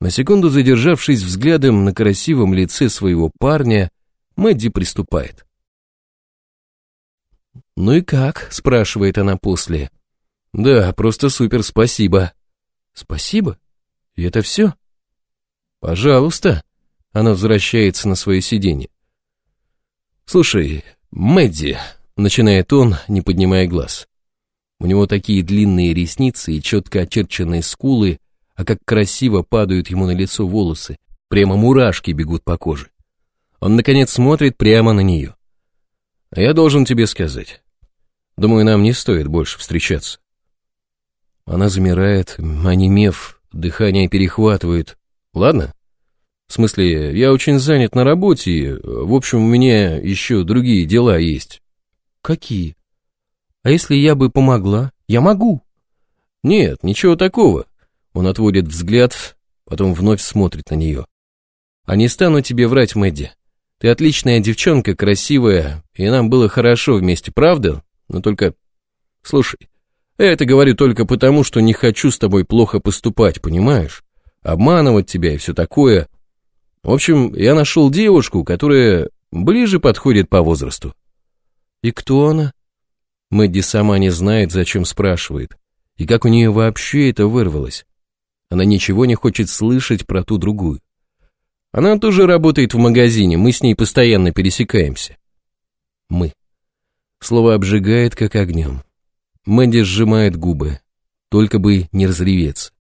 На секунду задержавшись взглядом на красивом лице своего парня, Мэдди приступает. «Ну и как?» – спрашивает она после. «Да, просто супер, спасибо». «Спасибо? И это все?» «Пожалуйста». Она возвращается на свое сиденье. «Слушай, Мэдди», — начинает он, не поднимая глаз. У него такие длинные ресницы и четко очерченные скулы, а как красиво падают ему на лицо волосы, прямо мурашки бегут по коже. Он, наконец, смотрит прямо на нее. Я должен тебе сказать. Думаю, нам не стоит больше встречаться. Она замирает, онемев, дыхание перехватывает. Ладно? В смысле, я очень занят на работе, в общем, у меня еще другие дела есть. Какие? А если я бы помогла? Я могу. Нет, ничего такого. Он отводит взгляд, потом вновь смотрит на нее. А не стану тебе врать, Мэдди. Ты отличная девчонка, красивая, и нам было хорошо вместе, правда? Но только... Слушай, я это говорю только потому, что не хочу с тобой плохо поступать, понимаешь? Обманывать тебя и все такое. В общем, я нашел девушку, которая ближе подходит по возрасту. И кто она? Мэдди сама не знает, зачем спрашивает, и как у нее вообще это вырвалось. Она ничего не хочет слышать про ту другую. Она тоже работает в магазине, мы с ней постоянно пересекаемся. Мы. Слово обжигает, как огнем. Мэдди сжимает губы, только бы не разреветься.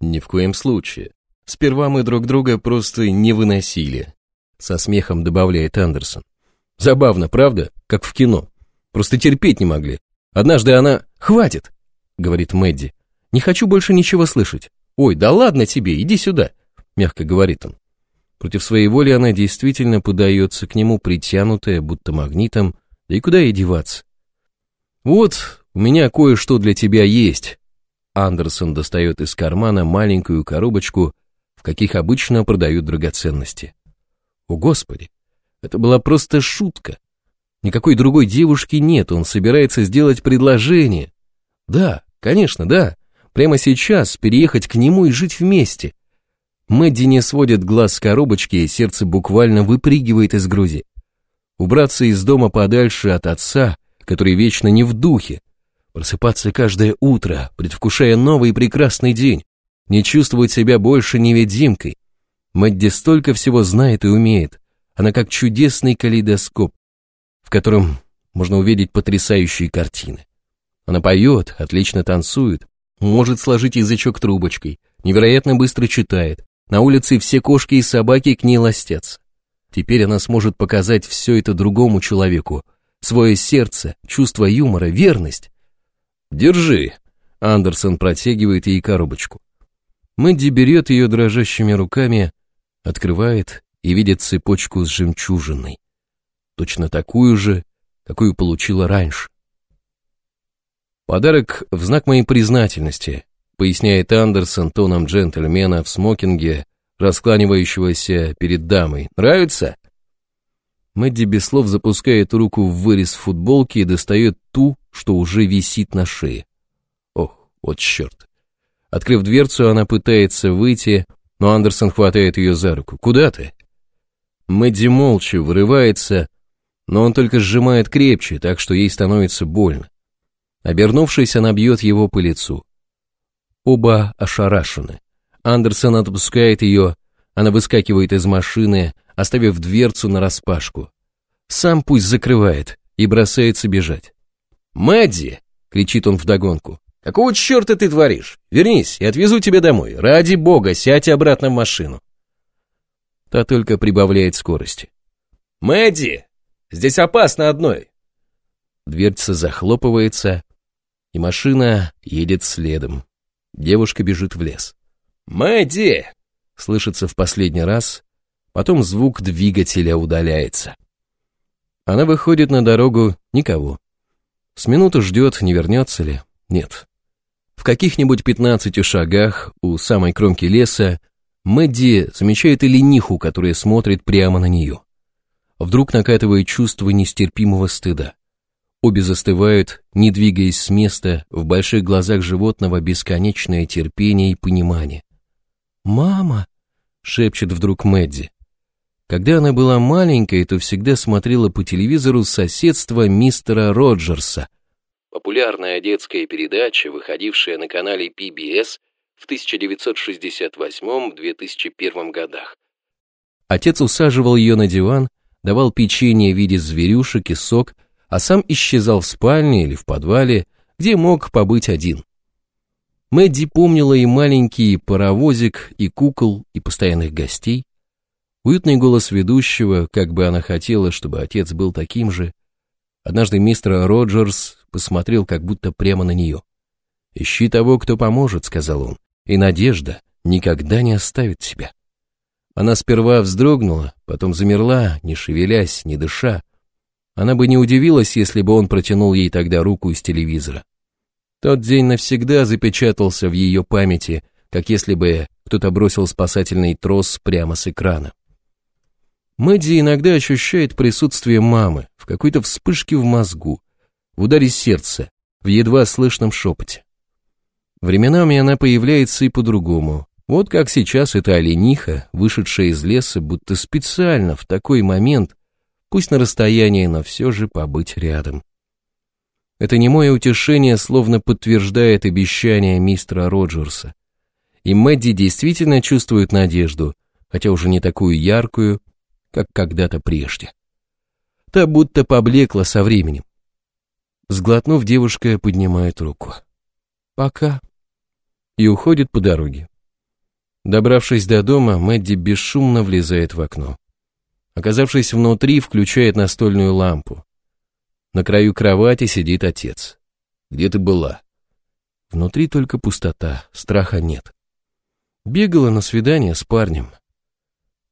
Ни в коем случае. Сперва мы друг друга просто не выносили. Со смехом добавляет Андерсон. Забавно, правда? Как в кино. Просто терпеть не могли. Однажды она... «Хватит!» — говорит Мэдди. «Не хочу больше ничего слышать. Ой, да ладно тебе, иди сюда!» — мягко говорит он. Против своей воли она действительно подается к нему, притянутая, будто магнитом, да и куда ей деваться. «Вот, у меня кое-что для тебя есть!» Андерсон достает из кармана маленькую коробочку, в каких обычно продают драгоценности. О, Господи! Это была просто шутка. Никакой другой девушки нет, он собирается сделать предложение. Да, конечно, да. Прямо сейчас переехать к нему и жить вместе. Мэдди не сводит глаз с коробочки, и сердце буквально выпрыгивает из груди. Убраться из дома подальше от отца, который вечно не в духе. Просыпаться каждое утро, предвкушая новый прекрасный день. Не чувствовать себя больше невидимкой. Мэдди столько всего знает и умеет. Она как чудесный калейдоскоп, в котором можно увидеть потрясающие картины. А она поет, отлично танцует, может сложить язычок трубочкой, невероятно быстро читает, на улице все кошки и собаки к ней ластятся. Теперь она сможет показать все это другому человеку, свое сердце, чувство юмора, верность. «Держи!» — Андерсон протягивает ей коробочку. Мэдди берет ее дрожащими руками, открывает и видит цепочку с жемчужиной точно такую же, какую получила раньше. Подарок в знак моей признательности, поясняет Андерсон тоном джентльмена в смокинге, раскланивающегося перед дамой. Нравится? Мэдди без слов запускает руку в вырез футболки и достает ту, что уже висит на шее. Ох, вот черт. Открыв дверцу, она пытается выйти, но Андерсон хватает ее за руку. «Куда ты?» Мэдди молча вырывается, но он только сжимает крепче, так что ей становится больно. Обернувшись, она бьет его по лицу. Оба ошарашены. Андерсон отпускает ее, она выскакивает из машины, оставив дверцу на распашку. Сам пусть закрывает и бросается бежать. «Мэдди!» — кричит он вдогонку. «Какого черта ты творишь? Вернись, я отвезу тебя домой. Ради бога, сядь обратно в машину!» Та только прибавляет скорости. «Мэдди!» Здесь опасно одной!» Дверца захлопывается, и машина едет следом. Девушка бежит в лес. «Мэдди!» — слышится в последний раз, потом звук двигателя удаляется. Она выходит на дорогу никого. С минуту ждет, не вернется ли. Нет. В каких-нибудь пятнадцати шагах у самой кромки леса Мэдди замечает и лениху, которая смотрит прямо на нее. Вдруг накатывает чувство нестерпимого стыда. Обе застывают, не двигаясь с места, в больших глазах животного бесконечное терпение и понимание. «Мама!» — шепчет вдруг Мэдди. Когда она была маленькой, то всегда смотрела по телевизору «Соседство мистера Роджерса», популярная детская передача, выходившая на канале PBS в 1968-2001 годах. Отец усаживал ее на диван, давал печенье в виде зверюшек и сок, а сам исчезал в спальне или в подвале, где мог побыть один. Мэдди помнила и маленький паровозик, и кукол, и постоянных гостей. Уютный голос ведущего, как бы она хотела, чтобы отец был таким же. Однажды мистер Роджерс посмотрел как будто прямо на нее. «Ищи того, кто поможет», — сказал он, — «и надежда никогда не оставит тебя». Она сперва вздрогнула, потом замерла, не шевелясь, не дыша. Она бы не удивилась, если бы он протянул ей тогда руку из телевизора. Тот день навсегда запечатался в ее памяти, как если бы кто-то бросил спасательный трос прямо с экрана. Мэдди иногда ощущает присутствие мамы в какой-то вспышке в мозгу, в ударе сердца, в едва слышном шепоте. Временами она появляется и по-другому, вот как сейчас эта олениха, вышедшая из леса, будто специально в такой момент, пусть на расстоянии, но все же побыть рядом. Это немое утешение словно подтверждает обещание мистера Роджерса. И Мэдди действительно чувствует надежду, хотя уже не такую яркую, как когда-то прежде. Та будто поблекла со временем. Сглотнув, девушка поднимает руку. «Пока». И уходит по дороге. Добравшись до дома, Мэдди бесшумно влезает в окно. Оказавшись внутри, включает настольную лампу. На краю кровати сидит отец. «Где ты была?» Внутри только пустота, страха нет. Бегала на свидание с парнем.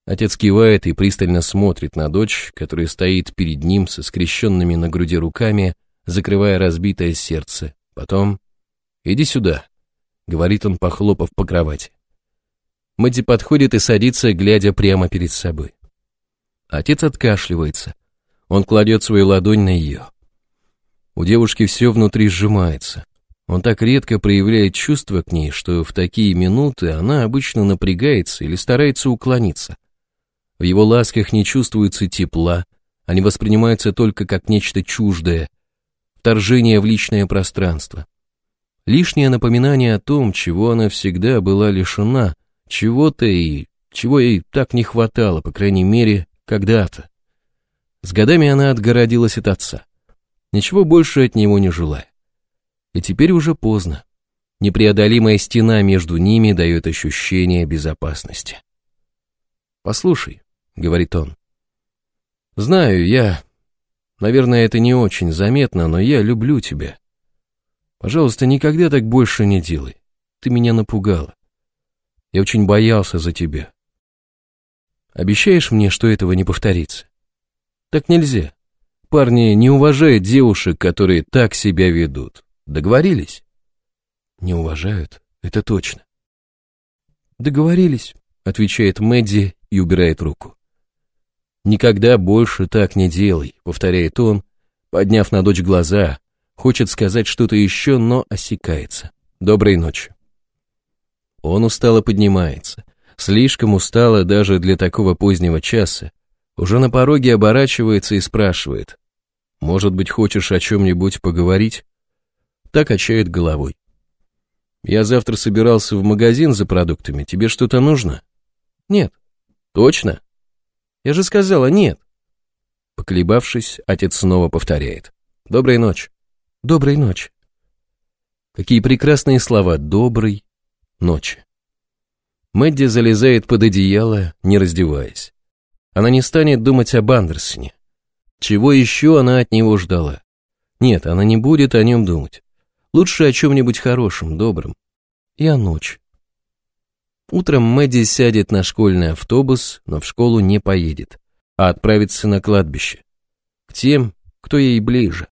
Отец кивает и пристально смотрит на дочь, которая стоит перед ним со скрещенными на груди руками, закрывая разбитое сердце. Потом «Иди сюда», — говорит он, похлопав по кровати. Мэдди подходит и садится, глядя прямо перед собой. Отец откашливается. Он кладет свою ладонь на ее. У девушки все внутри сжимается. Он так редко проявляет чувства к ней, что в такие минуты она обычно напрягается или старается уклониться. В его ласках не чувствуется тепла, они воспринимаются только как нечто чуждое, вторжение в личное пространство. Лишнее напоминание о том, чего она всегда была лишена, чего-то и... чего ей так не хватало, по крайней мере, когда-то. С годами она отгородилась от отца, ничего больше от него не желая. И теперь уже поздно. Непреодолимая стена между ними дает ощущение безопасности. «Послушай», — говорит он. «Знаю, я... Наверное, это не очень заметно, но я люблю тебя. Пожалуйста, никогда так больше не делай. Ты меня напугала. Я очень боялся за тебя. Обещаешь мне, что этого не повторится? Так нельзя. Парни не уважают девушек, которые так себя ведут. Договорились? Не уважают, это точно. Договорились, отвечает Мэдди и убирает руку. Никогда больше так не делай, повторяет он, подняв на дочь глаза, хочет сказать что-то еще, но осекается. Доброй ночи. Он устало поднимается, слишком устало даже для такого позднего часа, уже на пороге оборачивается и спрашивает, «Может быть, хочешь о чем-нибудь поговорить?» Так качает головой. «Я завтра собирался в магазин за продуктами, тебе что-то нужно?» «Нет». «Точно?» «Я же сказала, нет». Поколебавшись, отец снова повторяет. «Доброй ночи». «Доброй ночи». Какие прекрасные слова "добрый" ночи. Мэдди залезает под одеяло, не раздеваясь. Она не станет думать об Андерсоне. Чего еще она от него ждала? Нет, она не будет о нем думать. Лучше о чем-нибудь хорошем, добром. И о ночи. Утром Мэдди сядет на школьный автобус, но в школу не поедет, а отправится на кладбище. К тем, кто ей ближе.